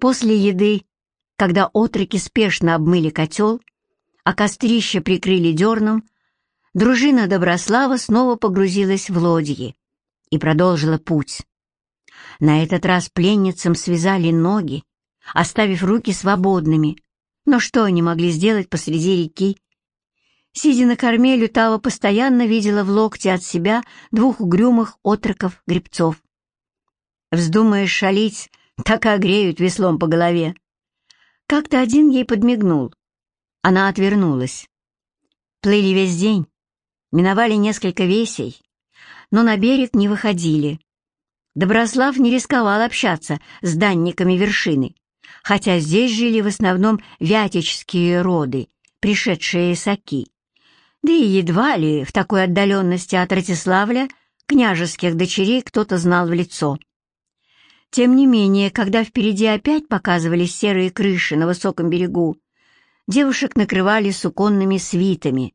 После еды, когда отроки спешно обмыли котел, а кострище прикрыли дерном, дружина Доброслава снова погрузилась в лодьи и продолжила путь. На этот раз пленницам связали ноги, оставив руки свободными. Но что они могли сделать посреди реки? Сидя на корме, Лютава постоянно видела в локте от себя двух угрюмых отроков-гребцов. Вздумаешь шалить, так и огреют веслом по голове. Как-то один ей подмигнул. Она отвернулась. Плыли весь день, миновали несколько весей, но на берег не выходили. Доброслав не рисковал общаться с данниками вершины, хотя здесь жили в основном вятические роды, пришедшие Оки. Да и едва ли в такой отдаленности от Ратиславля княжеских дочерей кто-то знал в лицо. Тем не менее, когда впереди опять показывались серые крыши на высоком берегу, девушек накрывали суконными свитами,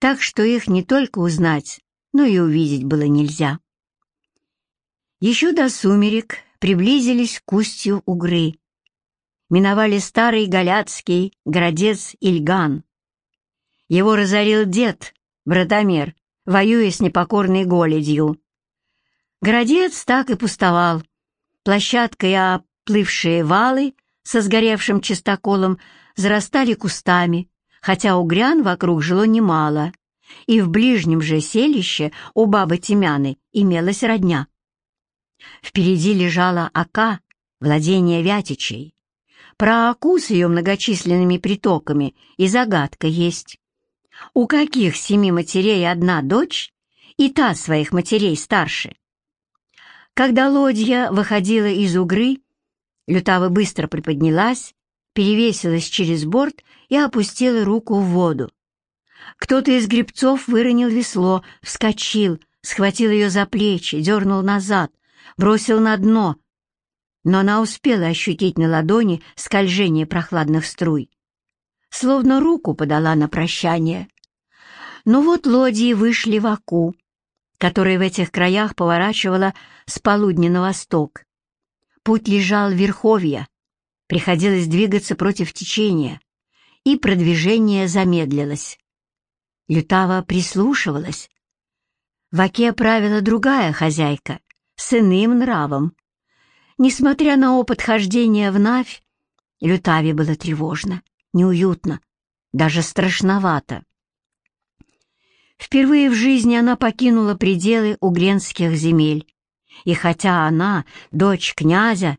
так что их не только узнать, но и увидеть было нельзя. Еще до сумерек приблизились к устью Угры. Миновали старый галяцкий городец Ильган. Его разорил дед, Братомер, воюя с непокорной голедью. Городец так и пустовал. Площадка и оплывшие валы со сгоревшим чистоколом зарастали кустами, хотя угрян вокруг жило немало, и в ближнем же селище у бабы Тимяны имелась родня. Впереди лежала Ака, владение Вятичей. Про Аку с ее многочисленными притоками и загадка есть. У каких семи матерей одна дочь, и та своих матерей старше? Когда лодья выходила из угры, Лютава быстро приподнялась, перевесилась через борт и опустила руку в воду. Кто-то из гребцов выронил весло, вскочил, схватил ее за плечи, дернул назад, бросил на дно, но она успела ощутить на ладони скольжение прохладных струй. Словно руку подала на прощание. Но вот лодии вышли в Аку, которая в этих краях поворачивала с полудня на восток. Путь лежал в Верховья, приходилось двигаться против течения, и продвижение замедлилось. Лютава прислушивалась. В Оке правила другая хозяйка, с иным нравом. Несмотря на опыт хождения в Навь, Лютаве было тревожно, неуютно, даже страшновато. Впервые в жизни она покинула пределы угренских земель, и хотя она, дочь князя,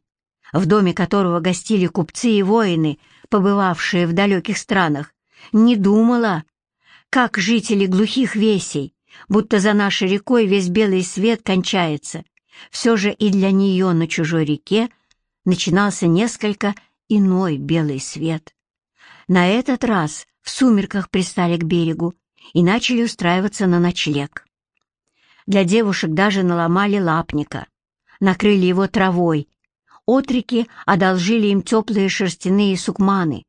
в доме которого гостили купцы и воины, побывавшие в далеких странах, не думала, как жители глухих весей, будто за нашей рекой весь белый свет кончается, все же и для нее на чужой реке начинался несколько иной белый свет. На этот раз в сумерках пристали к берегу и начали устраиваться на ночлег. Для девушек даже наломали лапника, накрыли его травой. Отрики одолжили им теплые шерстяные сукманы,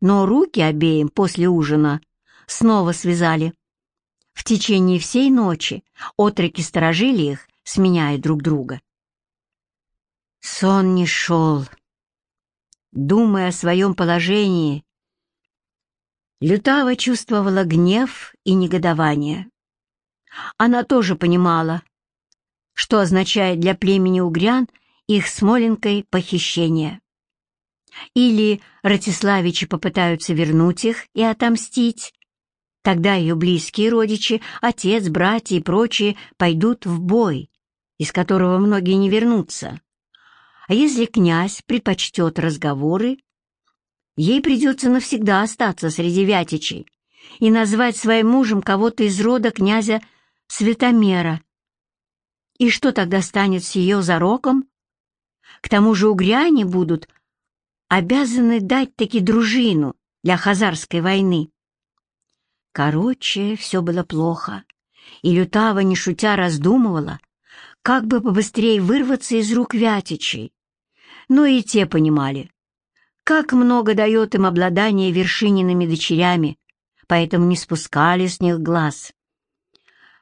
но руки обеим после ужина снова связали. В течение всей ночи отроки сторожили их сменяя друг друга. Сон не шел. Думая о своем положении, Лютава чувствовала гнев и негодование. Она тоже понимала, что означает для племени угрян их смоленкой похищение. Или Ратиславичи попытаются вернуть их и отомстить, Тогда ее близкие родичи, отец, братья и прочие пойдут в бой, из которого многие не вернутся. А если князь предпочтет разговоры, ей придется навсегда остаться среди вятичей и назвать своим мужем кого-то из рода князя Светомера. И что тогда станет с ее зароком? К тому же угряне будут обязаны дать таки дружину для Хазарской войны. Короче, все было плохо, и Лютава, не шутя, раздумывала, как бы побыстрее вырваться из рук Вятичей. Но и те понимали, как много дает им обладание вершиниными дочерями, поэтому не спускали с них глаз.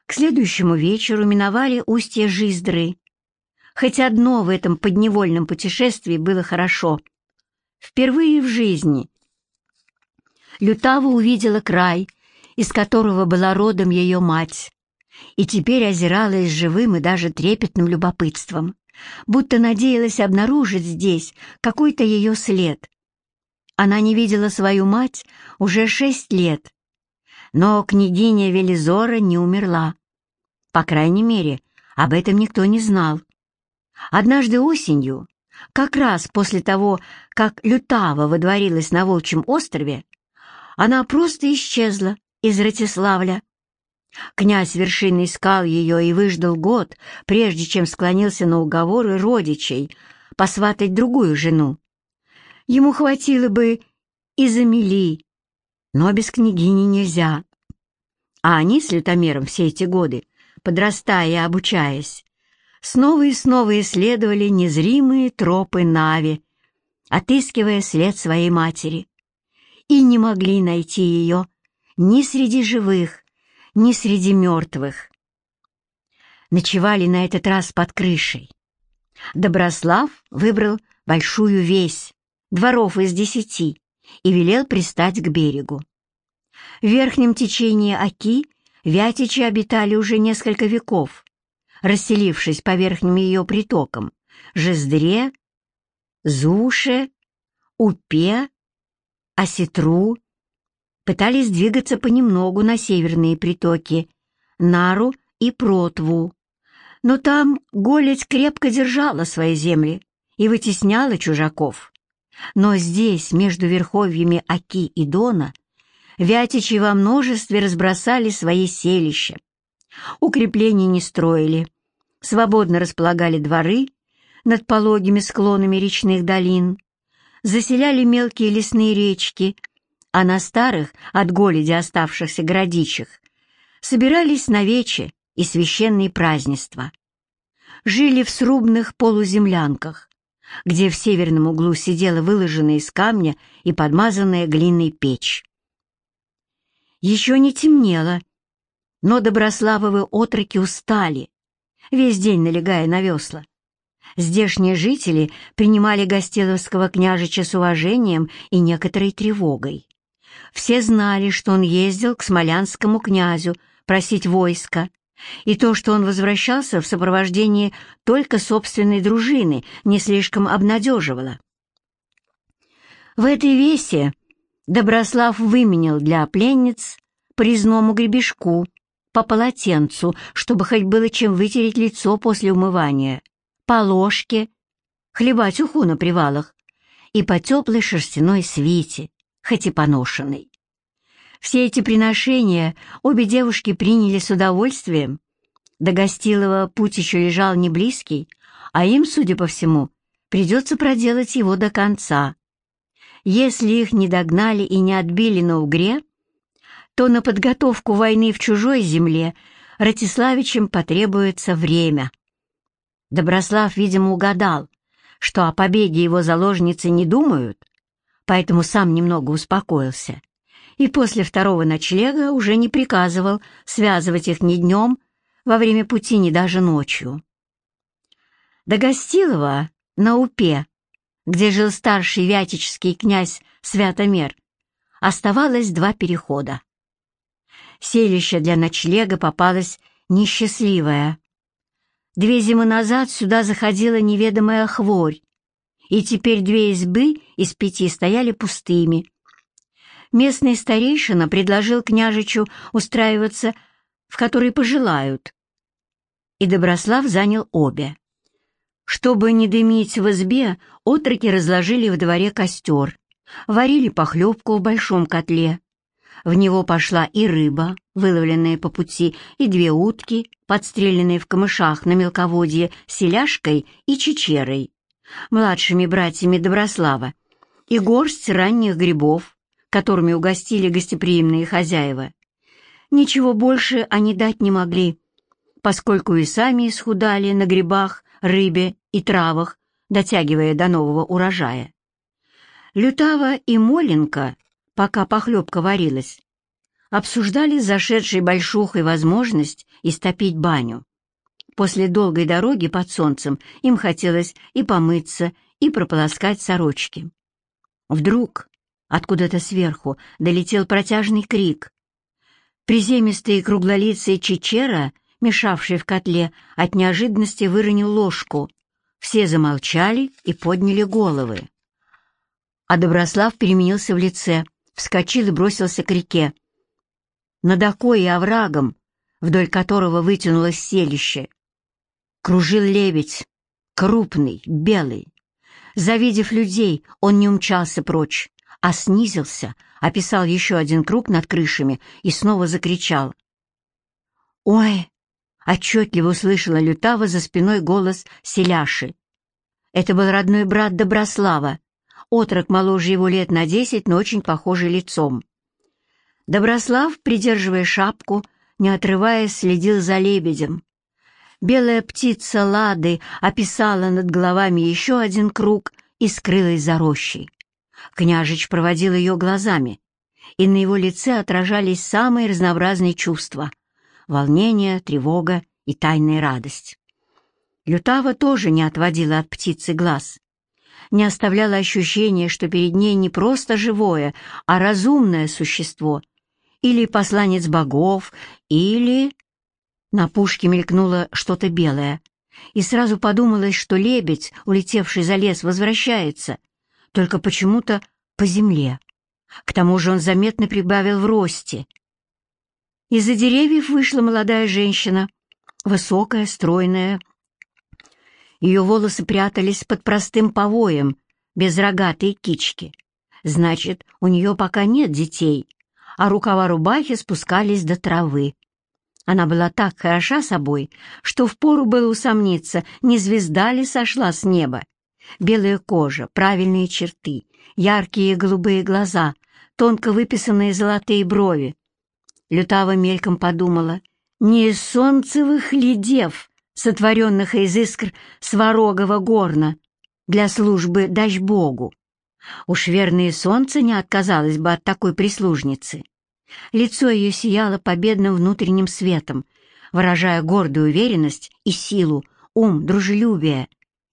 К следующему вечеру миновали устье Жиздры. Хоть одно в этом подневольном путешествии было хорошо. Впервые в жизни Лютава увидела край, из которого была родом ее мать, и теперь озиралась живым и даже трепетным любопытством, будто надеялась обнаружить здесь какой-то ее след. Она не видела свою мать уже шесть лет, но княгиня Велизора не умерла. По крайней мере, об этом никто не знал. Однажды осенью, как раз после того, как Лютава водворилась на Волчьем острове, она просто исчезла из Ратиславля. Князь вершины искал ее и выждал год, прежде чем склонился на уговоры родичей посватать другую жену. Ему хватило бы и замели, но без княгини нельзя. А они с лютомером все эти годы, подрастая и обучаясь, снова и снова исследовали незримые тропы Нави, отыскивая след своей матери, и не могли найти ее ни среди живых, ни среди мертвых. Ночевали на этот раз под крышей. Доброслав выбрал большую весь, дворов из десяти, и велел пристать к берегу. В верхнем течении Оки вятичи обитали уже несколько веков, расселившись по верхним ее притокам — Жиздре, Зуше, Упе, Осетру, пытались двигаться понемногу на северные притоки — Нару и Протву. Но там голедь крепко держала свои земли и вытесняла чужаков. Но здесь, между верховьями Аки и Дона, вятичи во множестве разбросали свои селища. Укреплений не строили, свободно располагали дворы над пологими склонами речных долин, заселяли мелкие лесные речки, а на старых, от голоди оставшихся городичах, собирались на вече и священные празднества. Жили в срубных полуземлянках, где в северном углу сидела выложенная из камня и подмазанная глиной печь. Еще не темнело, но Доброславовы отроки устали, весь день налегая на весла. Здешние жители принимали Гостеловского княжича с уважением и некоторой тревогой. Все знали, что он ездил к смолянскому князю просить войска, и то, что он возвращался в сопровождении только собственной дружины, не слишком обнадеживало. В этой весе Доброслав выменял для пленниц призному гребешку по полотенцу, чтобы хоть было чем вытереть лицо после умывания, по ложке, хлебать уху на привалах и по теплой шерстяной свите, хоть и поношенной. Все эти приношения обе девушки приняли с удовольствием. До Гостилова путь еще лежал не близкий, а им, судя по всему, придется проделать его до конца. Если их не догнали и не отбили на Угре, то на подготовку войны в чужой земле Ратиславичам потребуется время. Доброслав, видимо, угадал, что о побеге его заложницы не думают, поэтому сам немного успокоился и после второго ночлега уже не приказывал связывать их ни днем, во время пути, ни даже ночью. До Гостилова, на Упе, где жил старший вятический князь Святомер, оставалось два перехода. Селище для ночлега попалось несчастливое. Две зимы назад сюда заходила неведомая хворь, и теперь две избы из пяти стояли пустыми, местный старейшина предложил княжичу устраиваться, в которой пожелают, и Доброслав занял обе. Чтобы не дымить в избе, отроки разложили в дворе костер, варили похлебку в большом котле. В него пошла и рыба, выловленная по пути, и две утки, подстреленные в камышах на мелководье селяшкой и чечерой, младшими братьями Доброслава, и горсть ранних грибов, которыми угостили гостеприимные хозяева. Ничего больше они дать не могли, поскольку и сами исхудали на грибах, рыбе и травах, дотягивая до нового урожая. Лютава и Моленко, пока похлебка варилась, обсуждали зашедшей большухой возможность истопить баню. После долгой дороги под солнцем им хотелось и помыться, и прополоскать сорочки. Вдруг откуда-то сверху долетел протяжный крик. Приземистый круглолицый Чичера, мешавший в котле, от неожиданности выронил ложку. Все замолчали и подняли головы. А Доброслав переменился в лице, вскочил и бросился к реке. Над окой и оврагом, вдоль которого вытянулось селище, кружил лебедь, крупный, белый. Завидев людей, он не умчался прочь, а снизился, описал еще один круг над крышами и снова закричал. «Ой!» — отчетливо услышала Лютава за спиной голос Селяши. Это был родной брат Доброслава, отрок моложе его лет на десять, но очень похожий лицом. Доброслав, придерживая шапку, не отрываясь, следил за лебедем. Белая птица Лады описала над головами еще один круг и скрылась за рощей. Княжич проводил ее глазами, и на его лице отражались самые разнообразные чувства — волнение, тревога и тайная радость. Лютава тоже не отводила от птицы глаз, не оставляла ощущения, что перед ней не просто живое, а разумное существо, или посланец богов, или... На пушке мелькнуло что-то белое, и сразу подумалось, что лебедь, улетевший за лес, возвращается, только почему-то по земле. К тому же он заметно прибавил в росте. Из-за деревьев вышла молодая женщина, высокая, стройная. Ее волосы прятались под простым повоем, без рогатой кички. Значит, у нее пока нет детей, а рукава рубахи спускались до травы. Она была так хороша собой, что впору было усомниться, не звезда ли сошла с неба. Белая кожа, правильные черты, яркие голубые глаза, тонко выписанные золотые брови. Лютава мельком подумала, не из солнцевых ли дев, сотворенных из искр сварогого горна, для службы дашь Богу. Уж верное солнце не отказалось бы от такой прислужницы. Лицо ее сияло победным внутренним светом, выражая гордую уверенность и силу, ум, дружелюбие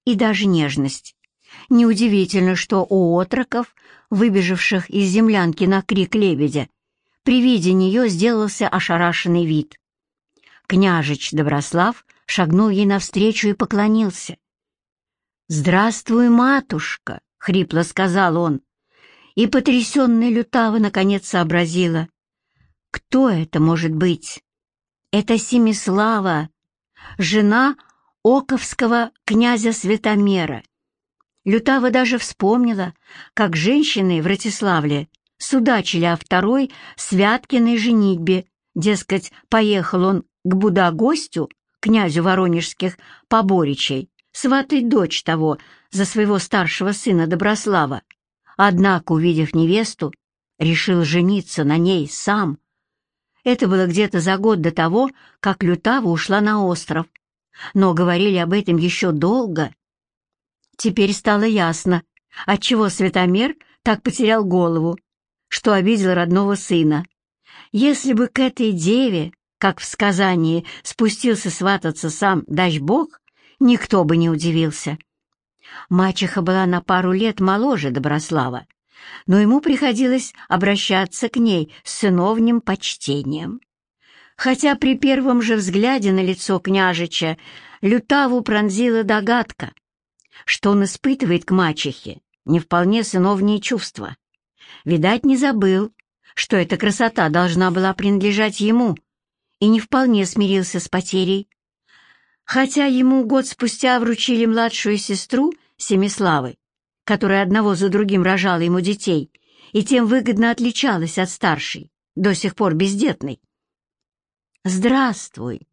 и даже нежность. Неудивительно, что у отроков, выбежавших из землянки на крик лебедя, при виде нее сделался ошарашенный вид. Княжич Доброслав шагнул ей навстречу и поклонился. «Здравствуй, матушка!» — хрипло сказал он. И потрясенная Лютава наконец сообразила. Кто это может быть? Это Семислава, жена Оковского князя Светомера. Лютава даже вспомнила, как женщины в Ратиславле судачили о второй Святкиной женитьбе, дескать, поехал он к Буда-гостю, князю Воронежских поборичей, сватать дочь того за своего старшего сына Доброслава. Однако, увидев невесту, решил жениться на ней сам, это было где-то за год до того, как Лютава ушла на остров. Но говорили об этом еще долго. Теперь стало ясно, отчего Светомер так потерял голову, что обидел родного сына. Если бы к этой деве, как в сказании, спустился свататься сам дач Бог, никто бы не удивился. Мачеха была на пару лет моложе Доброслава, но ему приходилось обращаться к ней с сыновним почтением. Хотя при первом же взгляде на лицо княжича Лютаву пронзила догадка, что он испытывает к мачехе не вполне сыновние чувства. Видать, не забыл, что эта красота должна была принадлежать ему, и не вполне смирился с потерей. Хотя ему год спустя вручили младшую сестру Семиславы, которая одного за другим рожала ему детей и тем выгодно отличалась от старшей, до сих пор бездетной. «Здравствуй,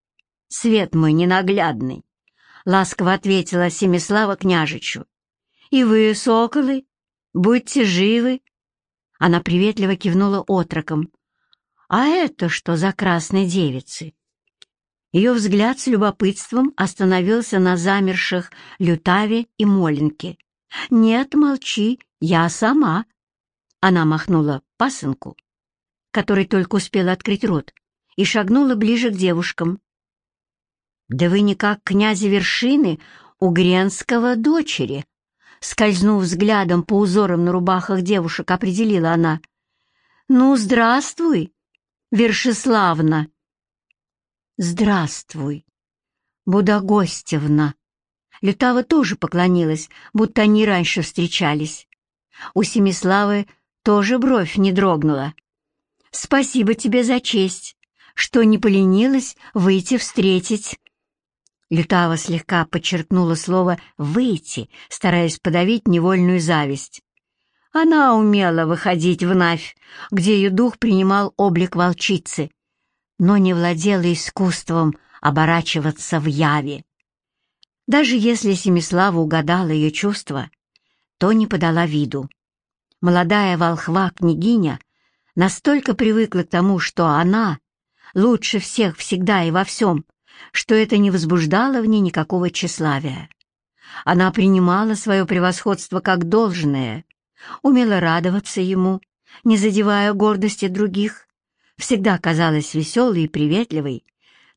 свет мой ненаглядный!» — ласково ответила Семислава княжичу. «И вы, соколы, будьте живы!» Она приветливо кивнула отроком. «А это что за красные девицы?» Ее взгляд с любопытством остановился на замерших Лютаве и Моленке. «Нет, молчи, я сама». Она махнула пасынку, который только успел открыть рот, и шагнула ближе к девушкам. «Да вы не как князя вершины у Гренского дочери», скользнув взглядом по узорам на рубахах девушек, определила она. «Ну, здравствуй, Вершеславна!» «Здравствуй, Будогостевна!» Лютава тоже поклонилась, будто они раньше встречались. У Семиславы тоже бровь не дрогнула. «Спасибо тебе за честь, что не поленилась выйти встретить». Лютава слегка подчеркнула слово «выйти», стараясь подавить невольную зависть. Она умела выходить в Навь, где ее дух принимал облик волчицы, но не владела искусством оборачиваться в яве. Даже если Семислава угадала ее чувства, то не подала виду. Молодая волхва-княгиня настолько привыкла к тому, что она лучше всех всегда и во всем, что это не возбуждало в ней никакого тщеславия. Она принимала свое превосходство как должное, умела радоваться ему, не задевая гордости других, всегда казалась веселой и приветливой,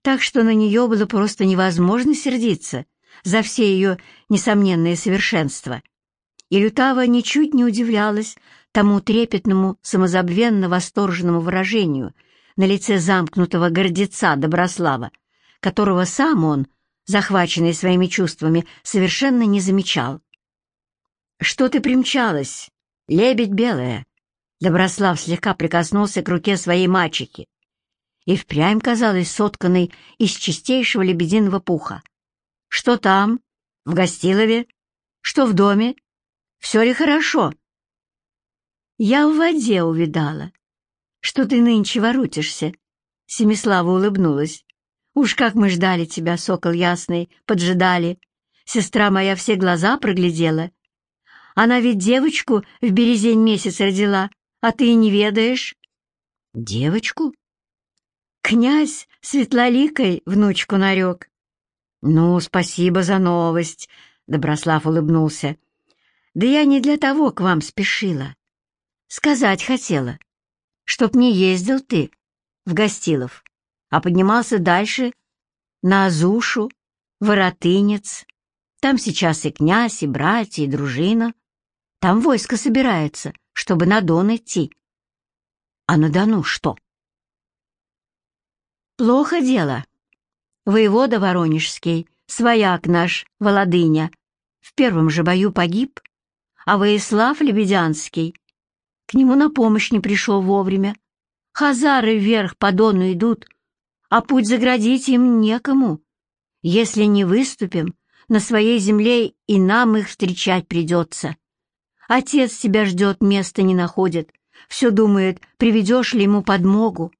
так что на нее было просто невозможно сердиться за все ее несомненные совершенства. И Лютава ничуть не удивлялась тому трепетному, самозабвенно восторженному выражению на лице замкнутого гордеца Доброслава, которого сам он, захваченный своими чувствами, совершенно не замечал. «Что ты примчалась, лебедь белая?» Доброслав слегка прикоснулся к руке своей мачехи и впрямь казалась сотканной из чистейшего лебединого пуха. «Что там? В Гостилове? Что в доме? Все ли хорошо?» «Я в воде увидала. Что ты нынче воротишься?» Семислава улыбнулась. Уж как мы ждали тебя, сокол ясный, поджидали. Сестра моя все глаза проглядела. Она ведь девочку в березень месяц родила, а ты и не ведаешь. Девочку? Князь светлоликой внучку нарек. Ну, спасибо за новость, Доброслав улыбнулся. Да я не для того к вам спешила. Сказать хотела, чтоб не ездил ты в Гостилов а поднимался дальше на Азушу, Воротынец. Там сейчас и князь, и братья, и дружина. Там войско собирается, чтобы на Дон идти. А на Дону что? Плохо дело. Воевода Воронежский, свояк наш, Володыня, в первом же бою погиб, а Воислав Лебедянский к нему на помощь не пришел вовремя. Хазары вверх по Дону идут, а путь заградить им некому. Если не выступим, на своей земле и нам их встречать придется. Отец тебя ждет, места не находит, все думает, приведешь ли ему подмогу.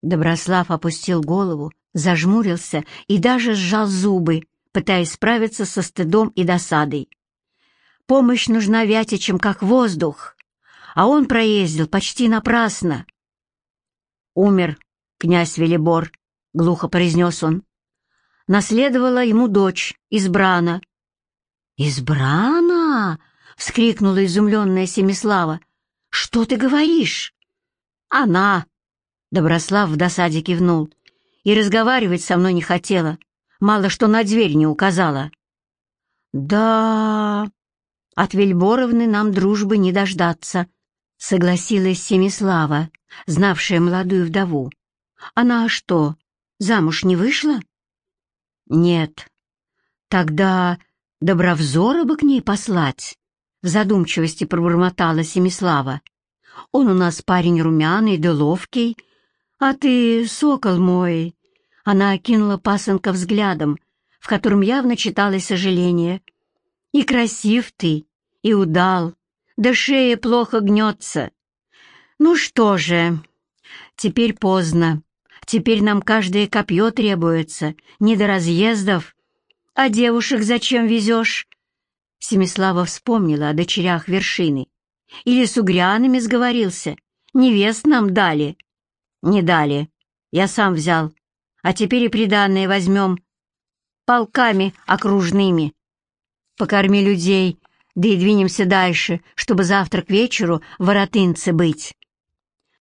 Доброслав опустил голову, зажмурился и даже сжал зубы, пытаясь справиться со стыдом и досадой. Помощь нужна Вятичам, как воздух, а он проездил почти напрасно. Умер князь Велибор», — глухо произнес он. Наследовала ему дочь, Избрана. «Избрана?» — вскрикнула изумленная Семислава. «Что ты говоришь?» «Она!» — Доброслав в досаде кивнул. «И разговаривать со мной не хотела. Мало что на дверь не указала». «Да...» «От Вельборовны нам дружбы не дождаться», — согласилась Семислава, знавшая молодую вдову. Она что, замуж не вышла? Нет. Тогда Добровзора бы к ней послать. В задумчивости пробормотала Семислава. Он у нас парень румяный да ловкий. А ты, сокол мой... Она окинула пасынка взглядом, в котором явно читалось сожаление. И красив ты, и удал, да шея плохо гнется. Ну что же, теперь поздно. Теперь нам каждое копье требуется, не до разъездов. А девушек зачем везешь?» Семислава вспомнила о дочерях вершины. «Или с угрянами сговорился? Невест нам дали?» «Не дали. Я сам взял. А теперь и приданное возьмем. Полками окружными. Покорми людей, да и двинемся дальше, чтобы завтра к вечеру в быть».